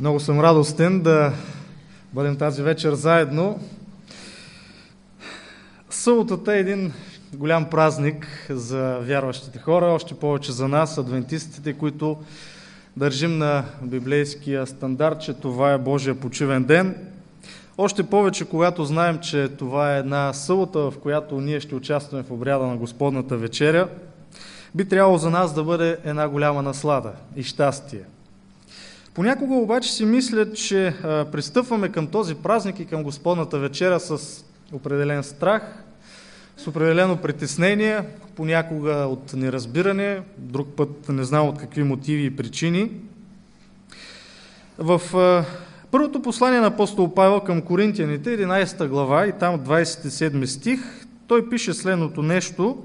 Много съм радостен да бъдем тази вечер заедно. Съботата е един голям празник за вярващите хора, още повече за нас, адвентистите, които държим на библейския стандарт, че това е Божия почивен ден. Още повече, когато знаем, че това е една събота, в която ние ще участваме в обряда на Господната вечеря, би трябвало за нас да бъде една голяма наслада и щастие – Понякога обаче си мисля, че пристъпваме към този празник и към Господната вечера с определен страх, с определено притеснение, понякога от неразбиране, друг път не знам от какви мотиви и причини. В първото послание на апостол Павел към Коринтияните, 11 глава и там 27 стих, той пише следното нещо,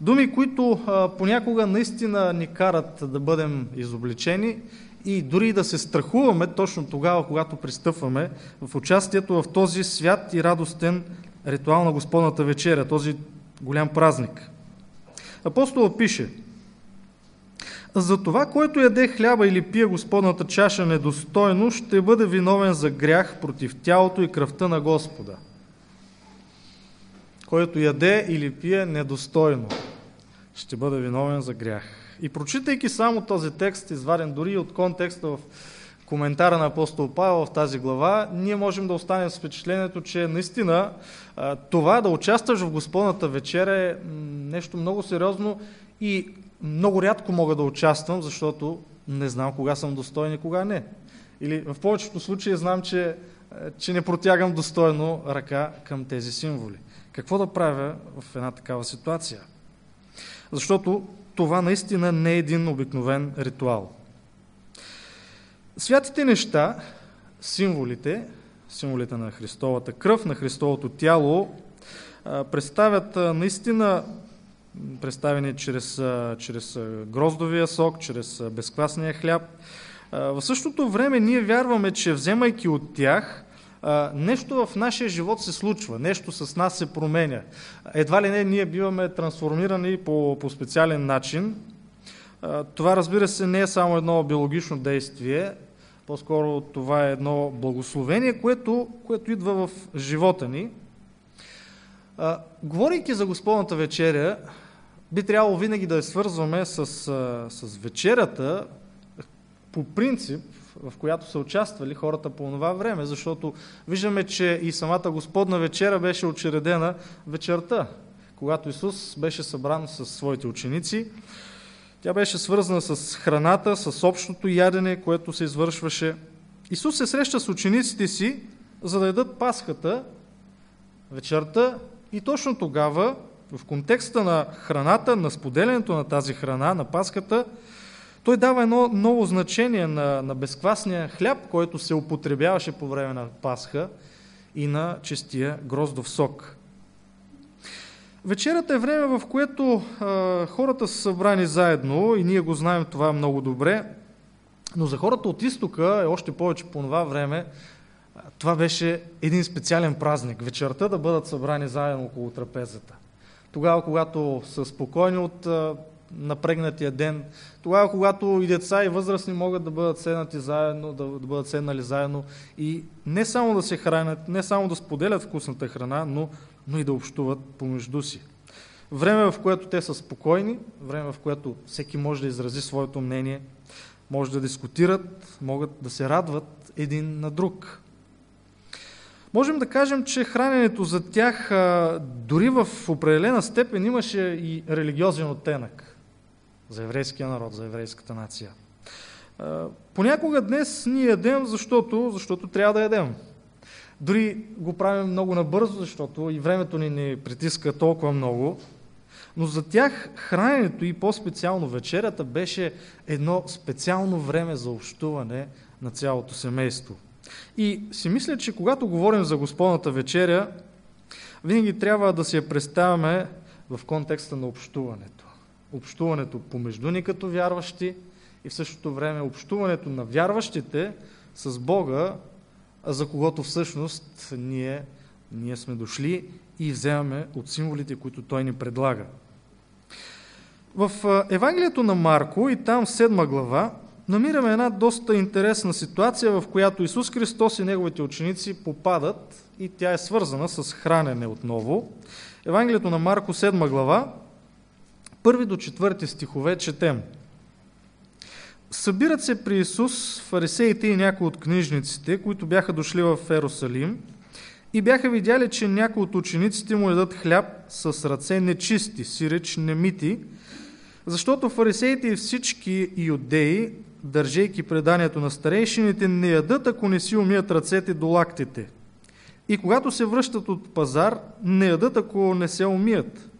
думи, които понякога наистина ни карат да бъдем изобличени и дори да се страхуваме точно тогава, когато пристъпваме в участието в този свят и радостен ритуал на Господната вечеря, този голям празник. Апостола пише, за това, който яде хляба или пие Господната чаша недостойно, ще бъде виновен за грях против тялото и кръвта на Господа. Който яде или пие недостойно, ще бъде виновен за грях. И прочитайки само този текст, изваден дори от контекста в коментара на апостол Павел в тази глава, ние можем да останем с впечатлението, че наистина това да участваш в Господната вечеря е нещо много сериозно и много рядко мога да участвам, защото не знам кога съм достоен и кога не. Или в повечето случаи знам, че, че не протягам достойно ръка към тези символи. Какво да правя в една такава ситуация? Защото това наистина не е един обикновен ритуал. Святите неща, символите, символите на Христовата кръв, на Христовото тяло, представят наистина представени чрез, чрез гроздовия сок, чрез безквасния хляб. В същото време ние вярваме, че вземайки от тях, нещо в нашия живот се случва, нещо с нас се променя. Едва ли не ние биваме трансформирани по, по специален начин. Това, разбира се, не е само едно биологично действие, по-скоро това е едно благословение, което, което идва в живота ни. А, говорейки за Господната вечеря, би трябвало винаги да я свързваме с, с вечерята, по принцип, в която са участвали хората по това време, защото виждаме, че и самата Господна вечера беше очередена вечерта, когато Исус беше събран с своите ученици. Тя беше свързана с храната, с общото ядене, което се извършваше. Исус се среща с учениците си, за да ядат пасхата, вечерта и точно тогава, в контекста на храната, на споделянето на тази храна, на паската, той дава едно ново значение на, на безквасния хляб, който се употребяваше по време на Пасха и на честия гроздов сок. Вечерата е време, в което а, хората са събрани заедно и ние го знаем това много добре, но за хората от изтока, е още повече по това време, това беше един специален празник. Вечерта да бъдат събрани заедно около трапезата. Тогава, когато са спокойни от напрегнатия ден, тогава, когато и деца, и възрастни могат да бъдат седнати заедно, да, да бъдат седнали заедно и не само да се хранят, не само да споделят вкусната храна, но, но и да общуват помежду си. Време, в което те са спокойни, време, в което всеки може да изрази своето мнение, може да дискутират, могат да се радват един на друг. Можем да кажем, че храненето за тях дори в определена степен имаше и религиозен оттенък за еврейския народ, за еврейската нация. Понякога днес ние ядем, защото, защото трябва да ядем. Дори го правим много набързо, защото и времето ни не притиска толкова много. Но за тях храненето и по-специално вечерята беше едно специално време за общуване на цялото семейство. И си мисля, че когато говорим за Господната вечеря, винаги трябва да си я представяме в контекста на общуването общуването помежду ни като вярващи и в същото време общуването на вярващите с Бога, за когото всъщност ние, ние сме дошли и вземаме от символите, които Той ни предлага. В Евангелието на Марко и там в 7 глава намираме една доста интересна ситуация, в която Исус Христос и Неговите ученици попадат и тя е свързана с хранене отново. Евангелието на Марко 7 глава, първи до четвърти стихове четем. Събират се при Исус фарисеите и някои от книжниците, които бяха дошли в Ерусалим и бяха видяли, че някои от учениците му ядат хляб с ръце нечисти, сиреч немити, защото фарисеите и всички юдеи, държейки преданието на старейшините, не ядат, ако не си умият ръцете до лактите. И когато се връщат от пазар, не ядат, ако не се умият.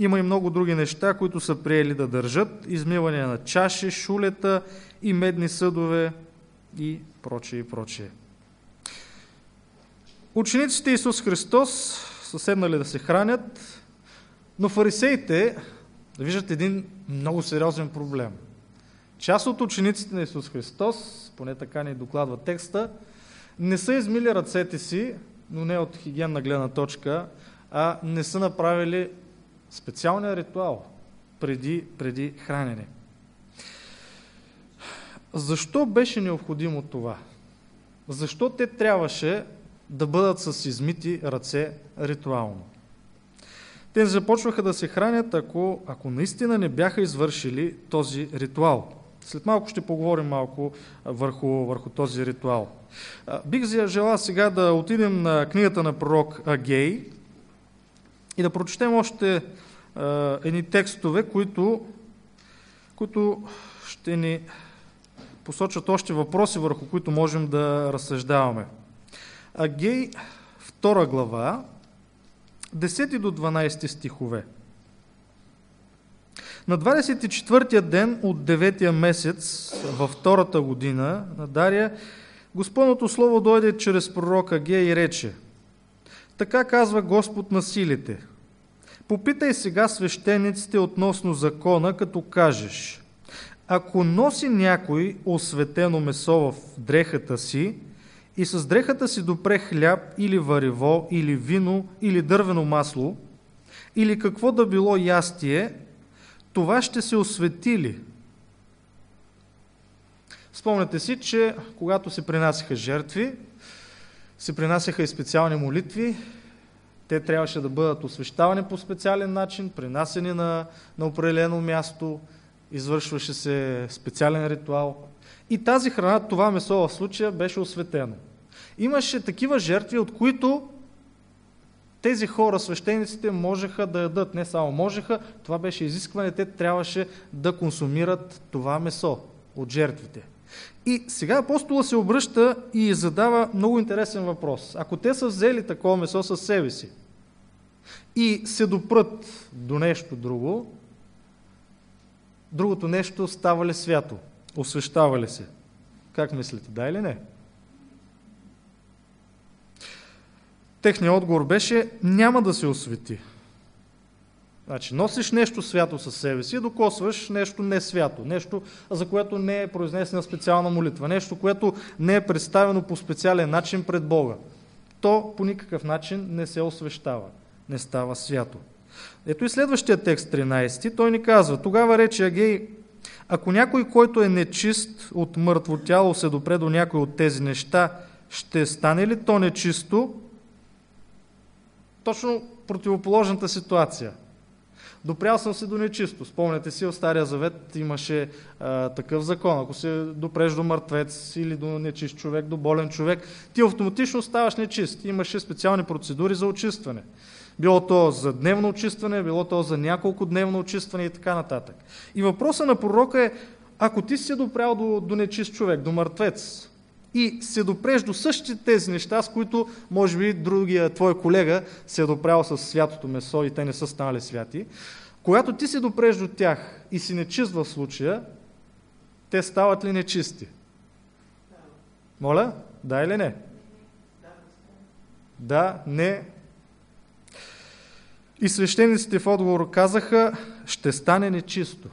Има и много други неща, които са приели да държат. Измиване на чаши, шулета и медни съдове и прочее и прочее. Учениците Исус Христос са седнали да се хранят, но фарисеите виждат един много сериозен проблем. Част от учениците на Исус Христос, поне така ни докладва текста, не са измили ръцете си, но не от хигиенна гледна точка, а не са направили специалния ритуал преди, преди хранене. Защо беше необходимо това? Защо те трябваше да бъдат с измити ръце ритуално? Те започваха да се хранят, ако, ако наистина не бяха извършили този ритуал. След малко ще поговорим малко върху, върху този ритуал. Бих желал сега да отидем на книгата на пророк Агей и да прочетем още едни текстове, които, които ще ни посочат още въпроси, върху които можем да разсъждаваме. Агей, 2 глава, 10 до 12 стихове. На 24-я ден от 9-я месец във втората година на Дария, Господното Слово дойде чрез пророка Ге и рече Така казва Господ на силите. Попитай сега свещениците относно закона, като кажеш Ако носи някой осветено месо в дрехата си и с дрехата си допре хляб или варево, или вино, или дървено масло, или какво да било ястие, това ще се освети ли? Спомняте си, че когато се принасяха жертви, се принасяха и специални молитви, те трябваше да бъдат освещавани по специален начин, принасени на, на определено място, извършваше се специален ритуал. И тази храна, това месо в случая беше осветено. Имаше такива жертви, от които тези хора, свещениците, можеха да ядат. Не само можеха, това беше изискване, те трябваше да консумират това месо от жертвите. И сега апостола се обръща и задава много интересен въпрос. Ако те са взели такова месо със себе си и се допрат до нещо друго, другото нещо става ли свято? Освещава ли се? Как мислите, да или не? Техният отговор беше, няма да се освети. Значи, носиш нещо свято със себе си и докосваш нещо не свято, нещо, за което не е произнесена специална молитва, нещо, което не е представено по специален начин пред Бога. То по никакъв начин не се освещава, не става свято. Ето и следващия текст, 13, той ни казва, тогава рече Агей, ако някой, който е нечист от мъртво тяло, се допре до някой от тези неща, ще стане ли то нечисто точно противоположната ситуация. Допрял съм се до нечисто. Спомняте си, в Стария Завет имаше а, такъв закон. Ако се допреш до мъртвец или до нечист човек, до болен човек, ти автоматично ставаш нечист. Имаше специални процедури за очистване. Било то за дневно очистване, било то за няколко дневно очистване и така нататък. И въпросът на пророка е, ако ти си се допрял до, до нечист човек, до мъртвец, и се допреш до същите тези неща, с които може би другия твой колега се е допрял с святото месо и те не са станали святи. Когато ти се допреш до тях и си нечист в случая, те стават ли нечисти? Моля? Да или не? Да, не. И свещениците в отговор казаха, ще стане нечисто.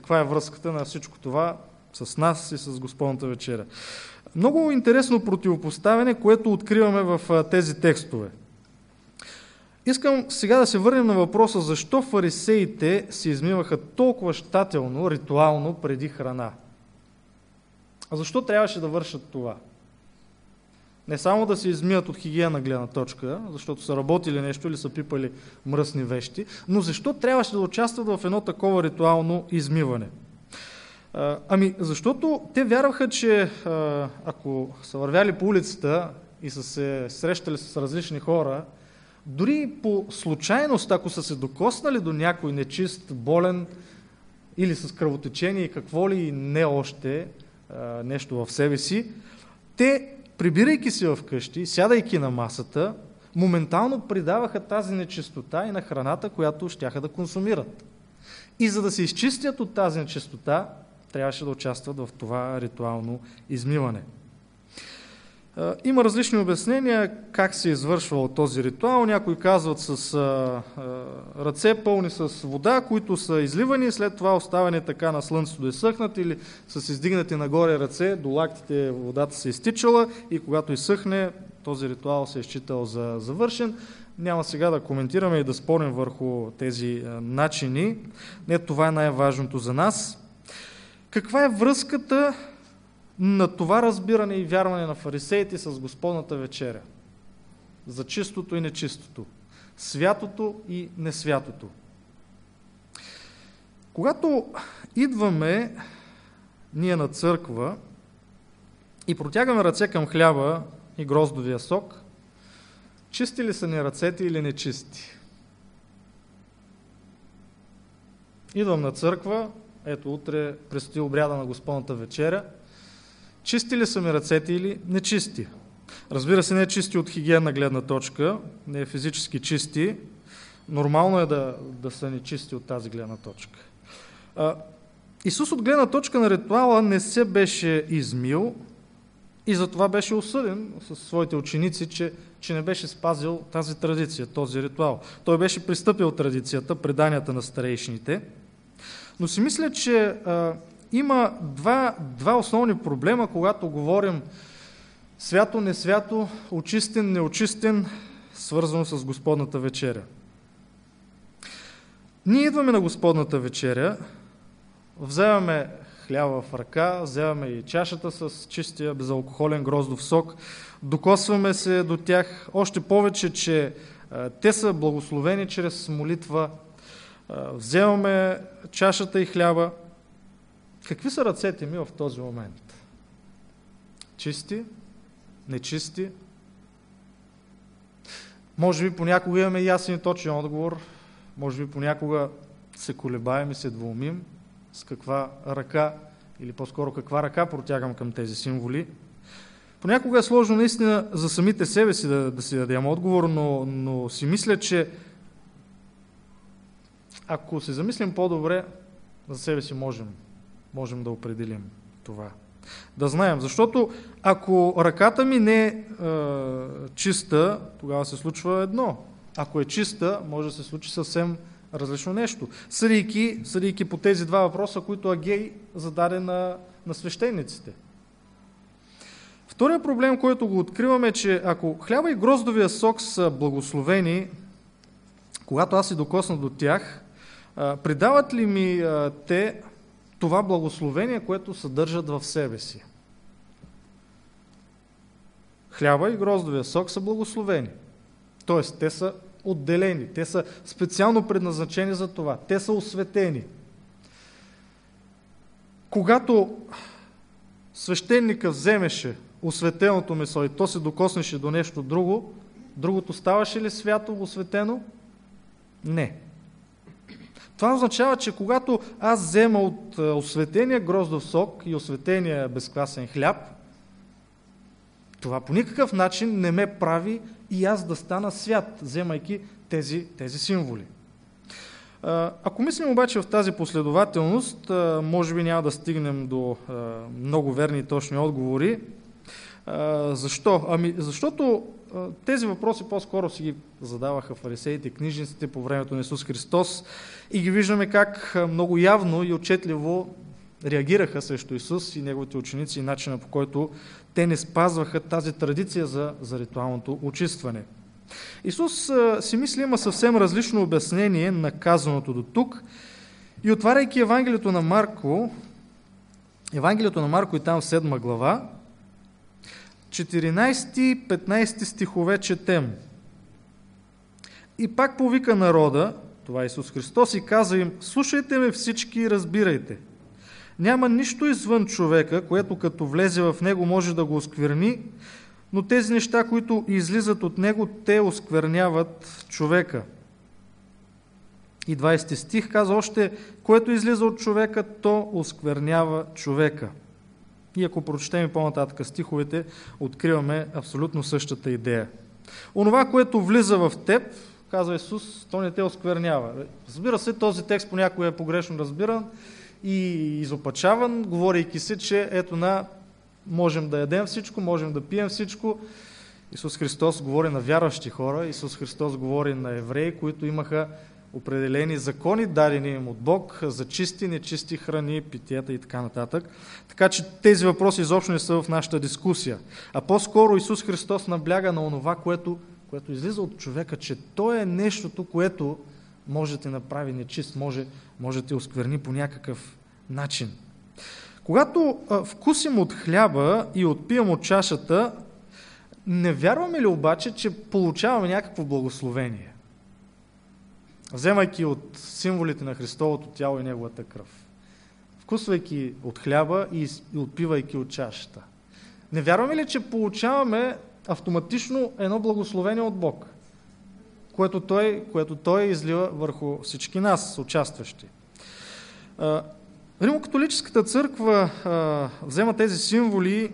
каква е връзката на всичко това с нас и с Господната вечеря. Много интересно противопоставяне, което откриваме в тези текстове. Искам сега да се върнем на въпроса защо фарисеите се измиваха толкова щателно, ритуално преди храна. А защо трябваше да вършат това? Не само да се измият от хигиена гледна точка, защото са работили нещо или са пипали мръсни вещи, но защо трябваше да участват в едно такова ритуално измиване? Ами, защото те вярваха, че ако са вървяли по улицата и са се срещали с различни хора, дори по случайност, ако са се докоснали до някой нечист, болен или с кръвотечение и какво ли не още нещо в себе си, те, прибирайки се вкъщи, сядайки на масата, моментално придаваха тази нечистота и на храната, която щяха да консумират. И за да се изчистят от тази нечистота, трябваше да участват в това ритуално измиване. Има различни обяснения как се е извършвал този ритуал. Някои казват с ръце пълни с вода, които са изливани, след това оставени така на слънцето да изсъхнат или с издигнати нагоре ръце, до лактите водата се изтичала и когато изсъхне, този ритуал се е считал за завършен. Няма сега да коментираме и да спорим върху тези начини. Не това е най-важното за нас. Каква е връзката на това разбиране и вярване на фарисеите с Господната вечеря? За чистото и нечистото, святото и несвятото. Когато идваме ние на църква и протягаме ръце към хляба и гроздовия сок, чисти ли са ни ръцете или нечисти? Идвам на църква, ето утре предстои обряда на Господната вечеря. Чисти ли са ми ръцете или нечисти? Разбира се, не е чисти от хигиенна гледна точка, не е физически чисти. Нормално е да, да са нечисти от тази гледна точка. А, Исус от гледна точка на ритуала не се беше измил и затова беше осъден със своите ученици, че, че не беше спазил тази традиция, този ритуал. Той беше пристъпил традицията, преданията на старейшините – но си мисля, че а, има два, два основни проблема, когато говорим свято, несвято, очистен, неочистен, свързано с Господната вечеря. Ние идваме на Господната вечеря, вземаме хляба в ръка, вземаме и чашата с чистия безалкохолен гроздов сок, докосваме се до тях, още повече, че а, те са благословени чрез молитва вземаме чашата и хляба. Какви са ръцете ми в този момент? Чисти? Нечисти? Може би понякога имаме ясен и точен отговор, може би понякога се колебаем и се двумим с каква ръка или по-скоро каква ръка протягам към тези символи. Понякога е сложно наистина за самите себе си да, да си дадем отговор, но, но си мисля, че ако се замислим по-добре, за себе си можем, можем да определим това. Да знаем, защото ако ръката ми не е, е чиста, тогава се случва едно. Ако е чиста, може да се случи съвсем различно нещо. Съдейки, съдейки по тези два въпроса, които Агей зададе на, на свещениците. Втория проблем, който го откриваме, е, че ако хляба и гроздовия сок са благословени, когато аз си докосна до тях, Придават ли ми те това благословение, което съдържат в себе си? Хляба и гроздовия сок са благословени. Тоест, те са отделени, те са специално предназначени за това, те са осветени. Когато свещеника вземеше осветеното месо и то се докоснеше до нещо друго, другото ставаше ли свято, осветено? Не. Това означава, че когато аз взема от е, осветения гроздов сок и осветения безквасен хляб, това по никакъв начин не ме прави и аз да стана свят, вземайки тези, тези символи. Ако мислим обаче в тази последователност, може би няма да стигнем до много верни и точни отговори. Защо? Ами, защото тези въпроси по-скоро си ги задаваха фарисеите книжниците по времето на Исус Христос и ги виждаме как много явно и отчетливо реагираха срещу Исус и неговите ученици и начина по който те не спазваха тази традиция за, за ритуалното очистване. Исус си мисли има съвсем различно обяснение на казаното до тук и отваряйки Евангелието на Марко, Евангелието на Марко и там в 7 глава, 14-15 стихове четем. И пак повика народа, това е Исус Христос, и каза им, слушайте ме всички и разбирайте. Няма нищо извън човека, което като влезе в него може да го оскверни, но тези неща, които излизат от него, те оскверняват човека. И 20 стих каза още, което излиза от човека, то осквернява човека. И ако прочетем по-нататък стиховете, откриваме абсолютно същата идея. Онова, което влиза в теб, казва Исус, то не те осквернява. Разбира се, този текст понякога е погрешно разбиран и изопачаван, говорейки се, че ето на можем да ядем всичко, можем да пием всичко. Исус Христос говори на вярващи хора, Исус Христос говори на евреи, които имаха определени закони, дадени им от Бог, за чисти, нечисти храни, питията и така нататък. Така че тези въпроси изобщо не са в нашата дискусия. А по-скоро Исус Христос набляга на онова, което, което излиза от човека, че то е нещото, което може да те направи нечист, може, може да те оскверни по някакъв начин. Когато вкусим от хляба и отпием от чашата, не вярваме ли обаче, че получаваме някакво благословение? Вземайки от символите на Христовото тяло и Неговата кръв. Вкусвайки от хляба и отпивайки от чашата. Не вярваме ли, че получаваме автоматично едно благословение от Бог, което Той, което той излива върху всички нас, участващи? Римокатолическата църква а, взема тези символи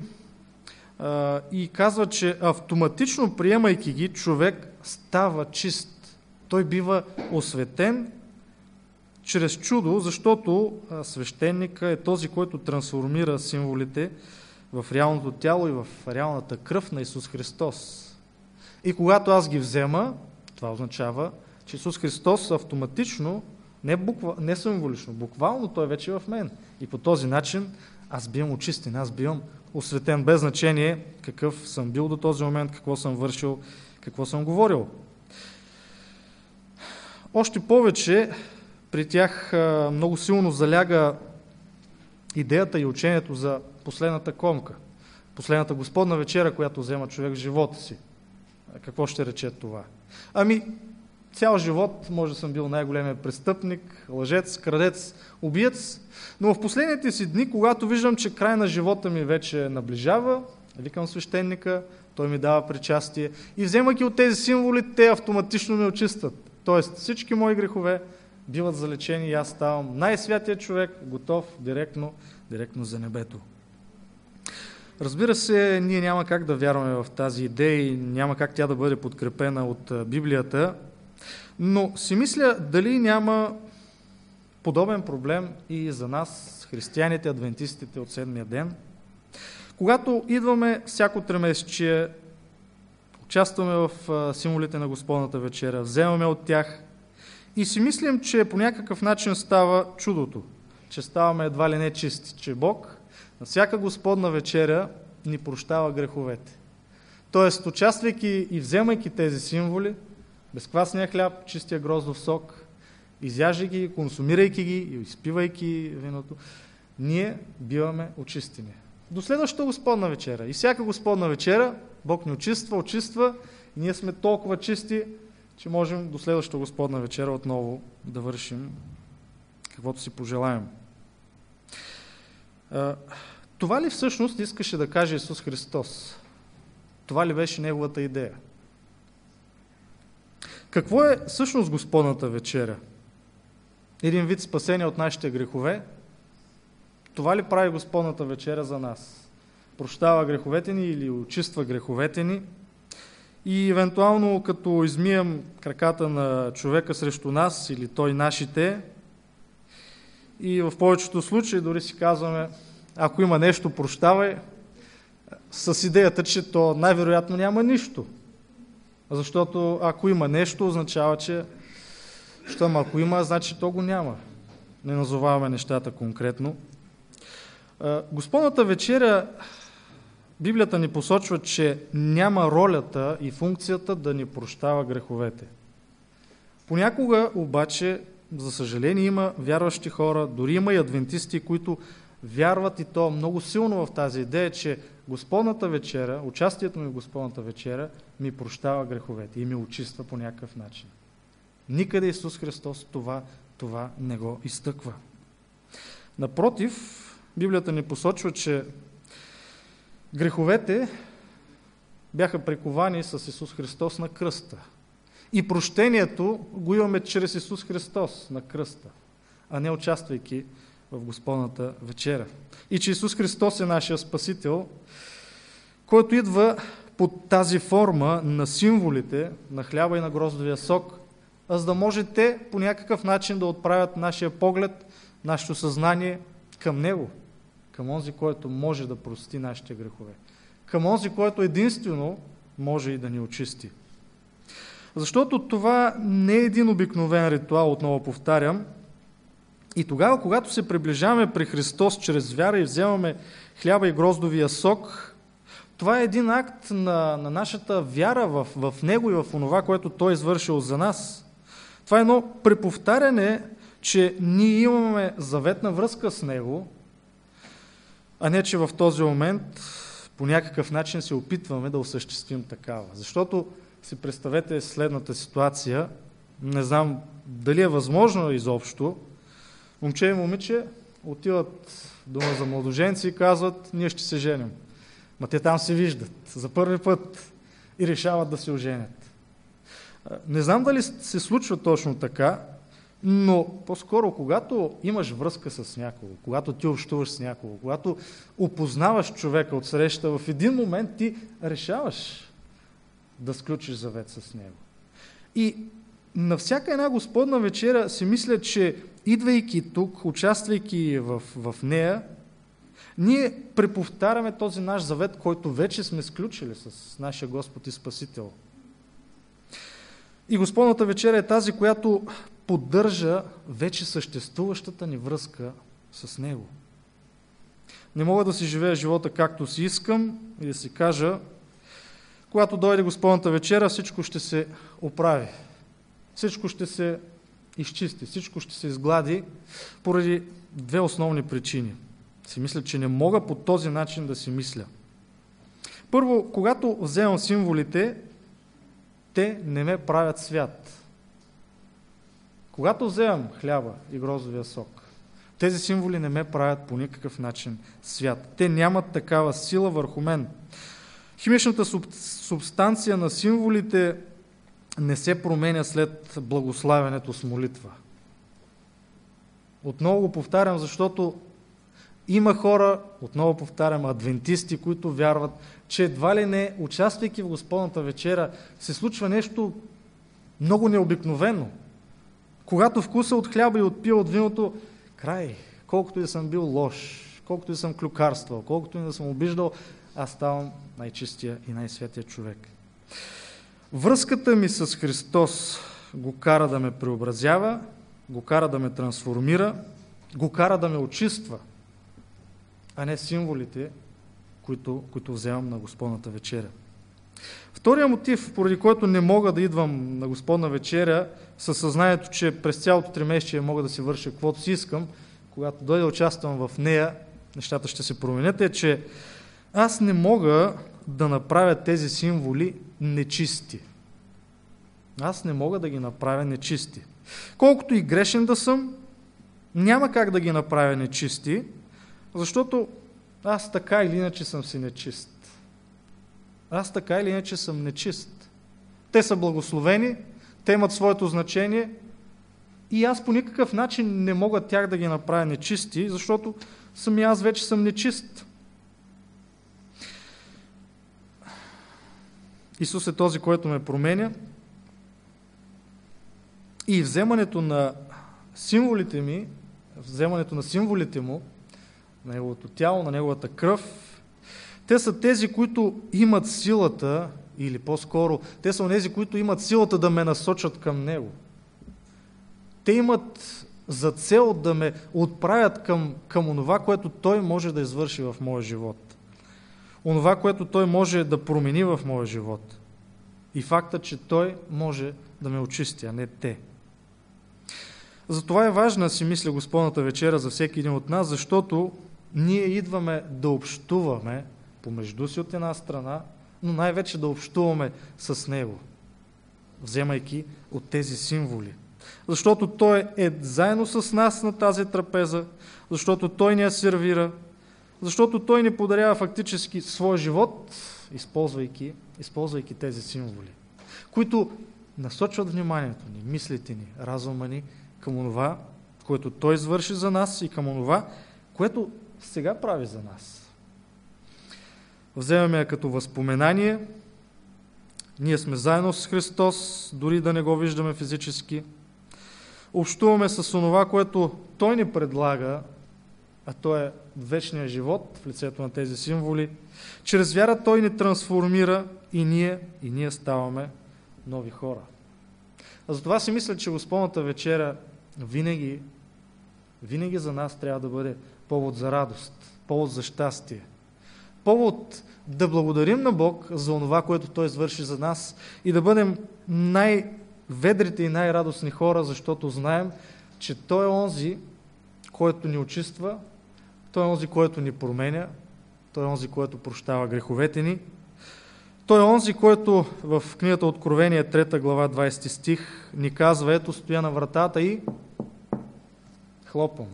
а, и казва, че автоматично приемайки ги, човек става чист. Той бива осветен чрез чудо, защото свещеника е този, който трансформира символите в реалното тяло и в реалната кръв на Исус Христос. И когато аз ги взема, това означава, че Исус Христос автоматично не, буква, не символично, буквално той вече е в мен. И по този начин аз бивам очистен, аз бивам осветен, без значение какъв съм бил до този момент, какво съм вършил, какво съм говорил. Още повече при тях много силно заляга идеята и учението за последната комка, последната Господна вечера, която взема човек в живота си. Какво ще рече това? Ами, Цял живот може да съм бил най-големият престъпник, лъжец, крадец, убиец, но в последните си дни, когато виждам, че край на живота ми вече наближава, викам свещеника, той ми дава причастие и вземайки от тези символи, те автоматично ме очистват. Тоест всички мои грехове биват залечени и аз ставам най-святия човек, готов директно, директно за небето. Разбира се, ние няма как да вярваме в тази идея и няма как тя да бъде подкрепена от Библията, но си мисля дали няма подобен проблем и за нас, християните, адвентистите от седмия ден. Когато идваме всяко тремесечие, участваме в символите на Господната вечеря, вземаме от тях и си мислим, че по някакъв начин става чудото, че ставаме едва ли не чисти, че Бог на всяка Господна вечеря ни прощава греховете. Тоест, участвайки и вземайки тези символи, безквасния хляб, чистия гроздов сок, изяждайки ги, консумирайки ги и изпивайки виното, ние биваме очистени. До следващата Господна вечера. И всяка Господна вечера Бог ни очиства, очиства и ние сме толкова чисти, че можем до следващата Господна вечера отново да вършим каквото си пожелаем. Това ли всъщност искаше да каже Исус Христос? Това ли беше Неговата идея? Какво е всъщност Господната вечеря? Един вид спасение от нашите грехове. Това ли прави Господната вечеря за нас? Прощава греховете ни или очиства греховете ни? И евентуално като измием краката на човека срещу нас или той нашите, и в повечето случаи дори си казваме, ако има нещо, прощавай, с идеята, че то най-вероятно няма нищо. Защото ако има нещо, означава, че щом ако има, значи то го няма. Не назоваваме нещата конкретно. Господната вечеря Библията ни посочва, че няма ролята и функцията да ни прощава греховете. Понякога обаче, за съжаление, има вярващи хора, дори има и адвентисти, които вярват и то много силно в тази идея, че Господната вечера, участието ми в Господната вечера ми прощава греховете и ми очиства по някакъв начин. Никъде Исус Христос това, това не го изтъква. Напротив, Библията ни посочва, че греховете бяха приковани с Исус Христос на кръста. И прощението го имаме чрез Исус Христос на кръста, а не участвайки в Господната вечера. И че Исус Христос е нашия Спасител, който идва под тази форма на символите на хляба и на гроздовия сок, а за да можете по някакъв начин да отправят нашия поглед, нашето съзнание към Него, към онзи, който може да прости нашите грехове, към онзи, който единствено може и да ни очисти. Защото това не е един обикновен ритуал, отново повтарям. И тогава, когато се приближаваме при Христос чрез вяра и вземаме хляба и гроздовия сок, това е един акт на, на нашата вяра в, в Него и в онова, което Той е извършил за нас. Това е едно преповтаряне, че ние имаме заветна връзка с Него, а не, че в този момент по някакъв начин се опитваме да осъществим такава. Защото си представете следната ситуация, не знам дали е възможно изобщо, момче и момиче отиват дома за младоженци и казват, ние ще се женим. Ма те там се виждат за първи път и решават да се оженят. Не знам дали се случва точно така, но по-скоро, когато имаш връзка с някого, когато ти общуваш с някого, когато опознаваш човека от среща, в един момент ти решаваш да сключиш завет с него. И на всяка една Господна вечера си мисля, че идвайки тук, участвайки в, в нея, ние преповтаряме този наш завет, който вече сме сключили с нашия Господ и Спасител. И Господната вечера е тази, която поддържа вече съществуващата ни връзка с Него. Не мога да си живея живота както си искам и да си кажа, когато дойде Господната вечера, всичко ще се оправи. Всичко ще се изчисти, всичко ще се изглади поради две основни причини. Си мисля, че не мога по този начин да си мисля. Първо, когато вземам символите, те не ме правят свят. Когато вземам хляба и грозовия сок, тези символи не ме правят по никакъв начин свят. Те нямат такава сила върху мен. Химичната субстанция на символите не се променя след благославянето с молитва. Отново го повтарям, защото има хора, отново повтарям, адвентисти, които вярват, че едва ли не, участвайки в Господната вечера, се случва нещо много необикновено. Когато вкуса от хляба и отпия от виното, край, колкото и съм бил лош, колкото и съм клюкарствал, колкото и да съм обиждал, аз ставам най-чистия и най-святия човек. Връзката ми с Христос го кара да ме преобразява, го кара да ме трансформира, го кара да ме очиства, а не символите, които, които вземам на Господната вечеря. Втория мотив, поради който не мога да идвам на Господна вечеря, със съзнанието, че през цялото три месече мога да си върша каквото си искам, когато дойда да участвам в нея, нещата ще се променят, е, че аз не мога да направя тези символи нечисти. Аз не мога да ги направя нечисти. Колкото и грешен да съм, няма как да ги направя нечисти, защото аз така или иначе съм си нечист. Аз така или иначе съм нечист. Те са благословени, те имат своето значение и аз по никакъв начин не мога тях да ги направя нечисти, защото сами аз вече съм нечист. Исус е този, който ме променя. И вземането на символите ми, вземането на символите му, на неговото тяло, на неговата кръв, те са тези, които имат силата, или по-скоро, те са тези, които имат силата да ме насочат към Него. Те имат за цел да ме отправят към, към онова, което Той може да извърши в моя живот. онова, което Той може да промени в моя живот. И факта, че Той може да ме очисти, а не те. Затова е важна, си мисля, Господната вечера за всеки един от нас, защото ние идваме да общуваме помежду си от една страна, но най-вече да общуваме с Него, вземайки от тези символи. Защото Той е заедно с нас на тази трапеза, защото Той ни я сервира, защото Той ни подарява фактически своя живот, използвайки, използвайки тези символи, които насочват вниманието ни, мислите ни, разума ни към онова, което Той извърши за нас и към онова, което сега прави за нас. Вземаме я като възпоменание. Ние сме заедно с Христос, дори да не го виждаме физически. Общуваме с онова, което Той ни предлага, а то е вечния живот в лицето на тези символи. Чрез вяра Той ни трансформира и ние, и ние ставаме нови хора. А затова си мисля, че Господната вечеря винаги, винаги за нас трябва да бъде повод за радост, повод за щастие, повод да благодарим на Бог за това, което Той извърши за нас и да бъдем най-ведрите и най-радостни хора, защото знаем, че Той е онзи, който ни очиства, Той е онзи, който ни променя, Той е онзи, който прощава греховете ни. Той е онзи, който в книгата Откровение, 3 глава, 20 стих, ни казва, ето стоя на вратата и хлопам.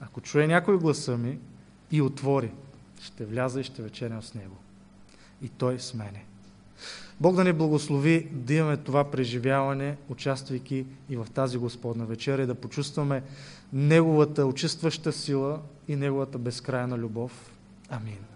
Ако чуе някой гласа ми и отвори, ще вляза и ще вечерям с него. И той с мене. Бог да ни благослови да имаме това преживяване, участвайки и в тази Господна вечеря и да почувстваме Неговата очистваща сила и Неговата безкрайна любов. Амин.